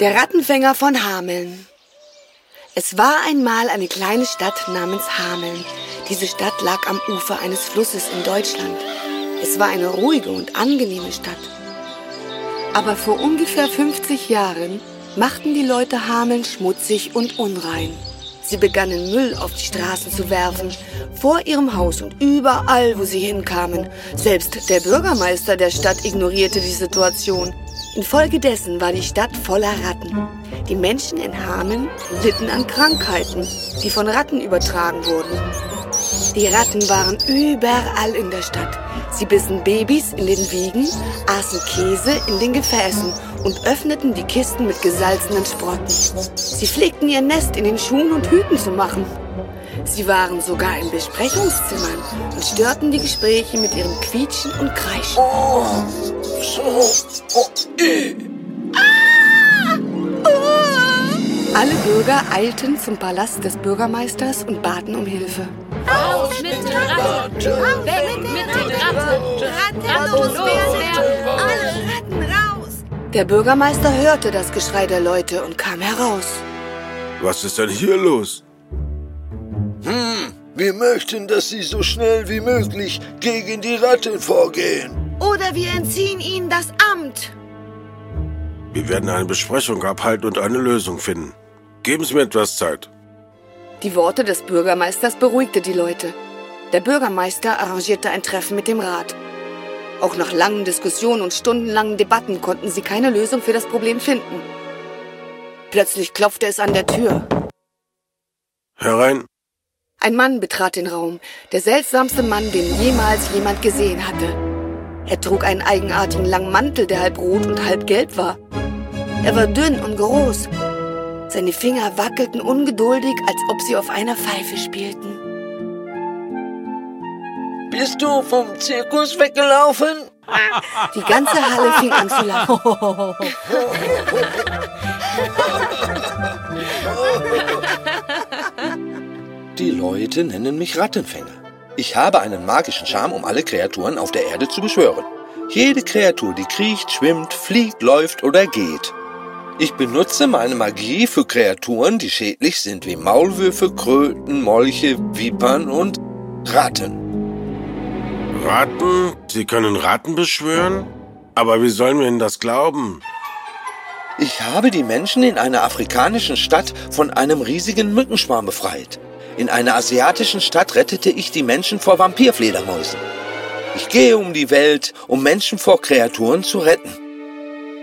Der Rattenfänger von Hameln. Es war einmal eine kleine Stadt namens Hameln. Diese Stadt lag am Ufer eines Flusses in Deutschland. Es war eine ruhige und angenehme Stadt. Aber vor ungefähr 50 Jahren machten die Leute Hameln schmutzig und unrein. Sie begannen Müll auf die Straßen zu werfen, vor ihrem Haus und überall, wo sie hinkamen. Selbst der Bürgermeister der Stadt ignorierte die Situation. Infolgedessen war die Stadt voller Ratten. Die Menschen in Hameln litten an Krankheiten, die von Ratten übertragen wurden. Die Ratten waren überall in der Stadt. Sie bissen Babys in den Wiegen, aßen Käse in den Gefäßen und öffneten die Kisten mit gesalzenen Sprotten. Sie pflegten ihr Nest in den Schuhen und Hüten zu machen. Sie waren sogar in Besprechungszimmern und störten die Gespräche mit ihrem Quietschen und Kreischen. Oh, so, ah! Alle Bürger eilten zum Palast des Bürgermeisters und baten um Hilfe. Raus mit den Ratten! Weg mit den Ratten! Ratten loswerden! Alle Ratten raus! Der Bürgermeister hörte das Geschrei der Leute und kam heraus. Was ist denn hier los? Hm, wir möchten, dass Sie so schnell wie möglich gegen die Ratten vorgehen. Oder wir entziehen Ihnen das Amt. Wir werden eine Besprechung abhalten und eine Lösung finden. Geben Sie mir etwas Zeit. Die Worte des Bürgermeisters beruhigte die Leute. Der Bürgermeister arrangierte ein Treffen mit dem Rat. Auch nach langen Diskussionen und stundenlangen Debatten konnten sie keine Lösung für das Problem finden. Plötzlich klopfte es an der Tür. Herein. Ein Mann betrat den Raum, der seltsamste Mann, den jemals jemand gesehen hatte. Er trug einen eigenartigen langen Mantel, der halb rot und halb gelb war. Er war dünn und groß. Seine Finger wackelten ungeduldig, als ob sie auf einer Pfeife spielten. Bist du vom Zirkus weggelaufen? Die ganze Halle fing an zu lachen. Die Leute nennen mich Rattenfänger. Ich habe einen magischen Charme, um alle Kreaturen auf der Erde zu beschwören. Jede Kreatur, die kriecht, schwimmt, fliegt, läuft oder geht. Ich benutze meine Magie für Kreaturen, die schädlich sind, wie Maulwürfe, Kröten, Molche, Vipern und Ratten. Ratten? Sie können Ratten beschwören? Aber wie sollen wir Ihnen das glauben? Ich habe die Menschen in einer afrikanischen Stadt von einem riesigen Mückenschwarm befreit. In einer asiatischen Stadt rettete ich die Menschen vor Vampirfledermäusen. Ich gehe um die Welt, um Menschen vor Kreaturen zu retten.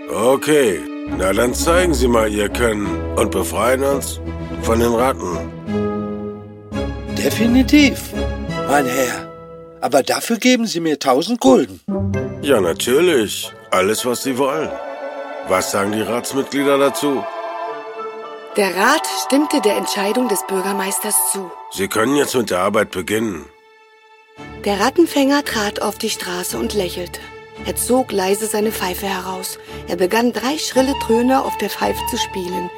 Okay, na dann zeigen Sie mal Ihr Können und befreien uns von den Ratten. Definitiv, mein Herr. Aber dafür geben Sie mir tausend Gulden. Ja, natürlich. Alles, was Sie wollen. Was sagen die Ratsmitglieder dazu? Der Rat stimmte der Entscheidung des Bürgermeisters zu. Sie können jetzt mit der Arbeit beginnen. Der Rattenfänger trat auf die Straße und lächelte. Er zog leise seine Pfeife heraus. Er begann drei schrille Töne auf der Pfeife zu spielen.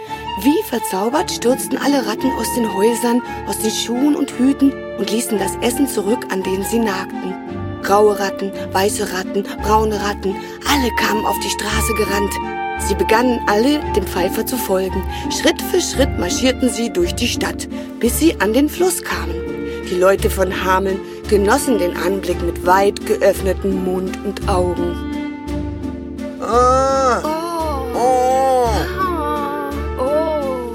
Wie verzaubert stürzten alle Ratten aus den Häusern, aus den Schuhen und Hüten und ließen das Essen zurück, an dem sie nagten. Graue Ratten, weiße Ratten, braune Ratten, alle kamen auf die Straße gerannt. Sie begannen alle dem Pfeifer zu folgen. Schritt für Schritt marschierten sie durch die Stadt, bis sie an den Fluss kamen. Die Leute von Hameln genossen den Anblick mit weit geöffnetem Mund und Augen. Ah. Oh. Oh.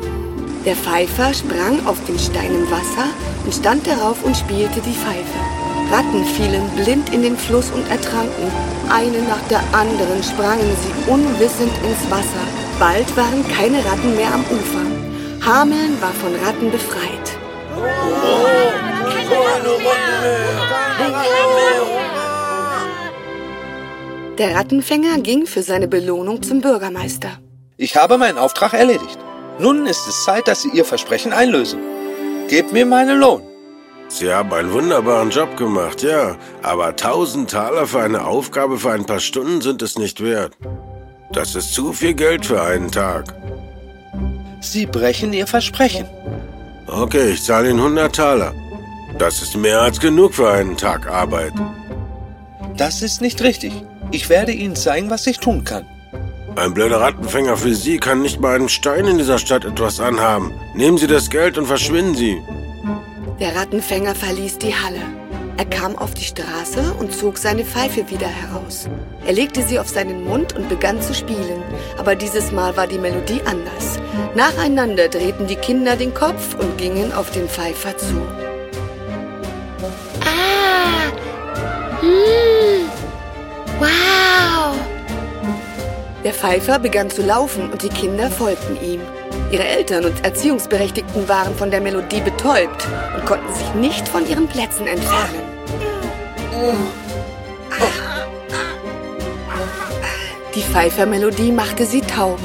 Der Pfeifer sprang auf den Stein im Wasser und stand darauf und spielte die Pfeife. Ratten fielen blind in den Fluss und ertranken. Eine nach der anderen sprangen sie unwissend ins Wasser. Bald waren keine Ratten mehr am Ufer. Hameln war von Ratten befreit. Der Rattenfänger ging für seine Belohnung zum Bürgermeister. Ich habe meinen Auftrag erledigt. Nun ist es Zeit, dass Sie Ihr Versprechen einlösen. Gebt mir meinen Lohn. Sie haben einen wunderbaren Job gemacht, ja. Aber tausend Taler für eine Aufgabe für ein paar Stunden sind es nicht wert. Das ist zu viel Geld für einen Tag. Sie brechen Ihr Versprechen. Okay, ich zahle Ihnen 100 Taler. Das ist mehr als genug für einen Tag Arbeit. Das ist nicht richtig. Ich werde Ihnen zeigen, was ich tun kann. Ein blöder Rattenfänger für Sie kann nicht bei einem Stein in dieser Stadt etwas anhaben. Nehmen Sie das Geld und verschwinden Sie. Der Rattenfänger verließ die Halle. Er kam auf die Straße und zog seine Pfeife wieder heraus. Er legte sie auf seinen Mund und begann zu spielen. Aber dieses Mal war die Melodie anders. Nacheinander drehten die Kinder den Kopf und gingen auf den Pfeifer zu. Ah. Hm. Wow. Der Pfeifer begann zu laufen und die Kinder folgten ihm. Ihre Eltern und Erziehungsberechtigten waren von der Melodie betäubt und konnten sich nicht von ihren Plätzen entfernen. Die Pfeifermelodie machte sie taub.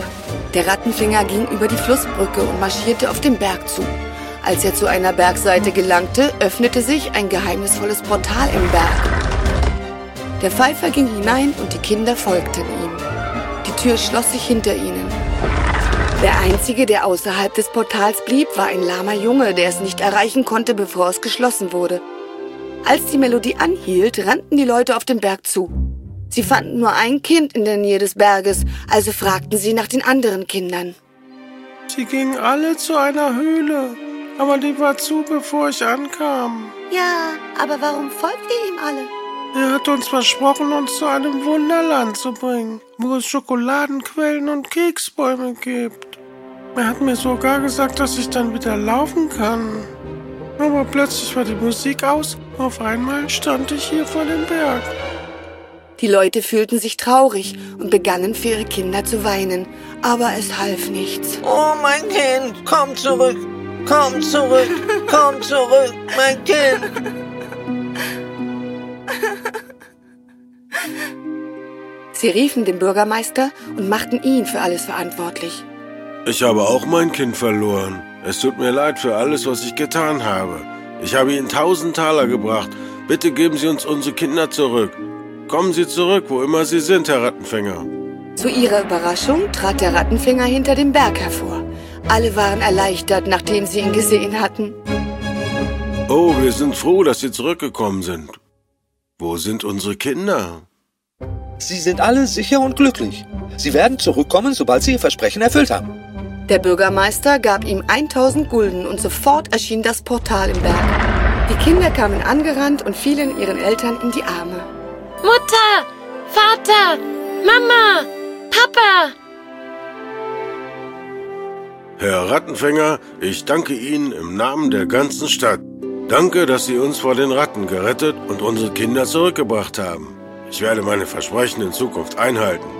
Der Rattenfänger ging über die Flussbrücke und marschierte auf den Berg zu. Als er zu einer Bergseite gelangte, öffnete sich ein geheimnisvolles Portal im Berg. Der Pfeifer ging hinein und die Kinder folgten ihm. Die Tür schloss sich hinter ihnen. Der Einzige, der außerhalb des Portals blieb, war ein lahmer Junge, der es nicht erreichen konnte, bevor es geschlossen wurde. Als die Melodie anhielt, rannten die Leute auf den Berg zu. Sie fanden nur ein Kind in der Nähe des Berges, also fragten sie nach den anderen Kindern. Sie gingen alle zu einer Höhle, aber die war zu, bevor ich ankam. Ja, aber warum folgt ihr ihm alle? Er hat uns versprochen, uns zu einem Wunderland zu bringen, wo es Schokoladenquellen und Keksbäume gibt. Er hat mir sogar gesagt, dass ich dann wieder laufen kann. Aber plötzlich war die Musik aus. Auf einmal stand ich hier vor dem Berg. Die Leute fühlten sich traurig und begannen für ihre Kinder zu weinen, aber es half nichts. Oh, mein Kind, komm zurück. Komm zurück. Komm zurück, mein Kind. Sie riefen den Bürgermeister und machten ihn für alles verantwortlich. Ich habe auch mein Kind verloren. Es tut mir leid für alles, was ich getan habe. Ich habe Ihnen tausend Taler gebracht. Bitte geben Sie uns unsere Kinder zurück. Kommen Sie zurück, wo immer Sie sind, Herr Rattenfänger. Zu ihrer Überraschung trat der Rattenfänger hinter dem Berg hervor. Alle waren erleichtert, nachdem sie ihn gesehen hatten. Oh, wir sind froh, dass Sie zurückgekommen sind. Wo sind unsere Kinder? Sie sind alle sicher und glücklich. Sie werden zurückkommen, sobald Sie Ihr Versprechen erfüllt haben. Der Bürgermeister gab ihm 1000 Gulden und sofort erschien das Portal im Berg. Die Kinder kamen angerannt und fielen ihren Eltern in die Arme. Mutter, Vater, Mama, Papa. Herr Rattenfänger, ich danke Ihnen im Namen der ganzen Stadt. Danke, dass Sie uns vor den Ratten gerettet und unsere Kinder zurückgebracht haben. Ich werde meine Versprechen in Zukunft einhalten.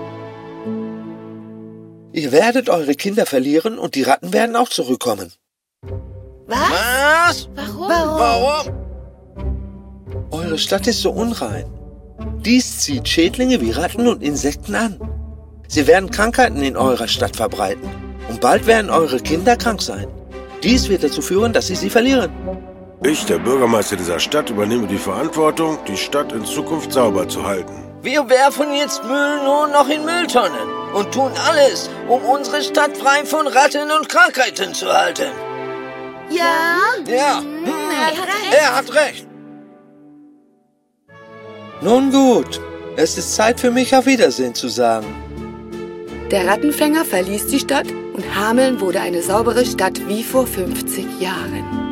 Ihr werdet eure Kinder verlieren und die Ratten werden auch zurückkommen. Was? Warum? Warum? Eure Stadt ist so unrein. Dies zieht Schädlinge wie Ratten und Insekten an. Sie werden Krankheiten in eurer Stadt verbreiten. Und bald werden eure Kinder krank sein. Dies wird dazu führen, dass sie sie verlieren. Ich, der Bürgermeister dieser Stadt, übernehme die Verantwortung, die Stadt in Zukunft sauber zu halten. Wir werfen jetzt Müll nur noch in Mülltonnen und tun alles, um unsere Stadt frei von Ratten und Krankheiten zu halten. Ja? Ja, hm, er hat recht. Nun gut, es ist Zeit für mich auf Wiedersehen zu sagen. Der Rattenfänger verließ die Stadt und Hameln wurde eine saubere Stadt wie vor 50 Jahren.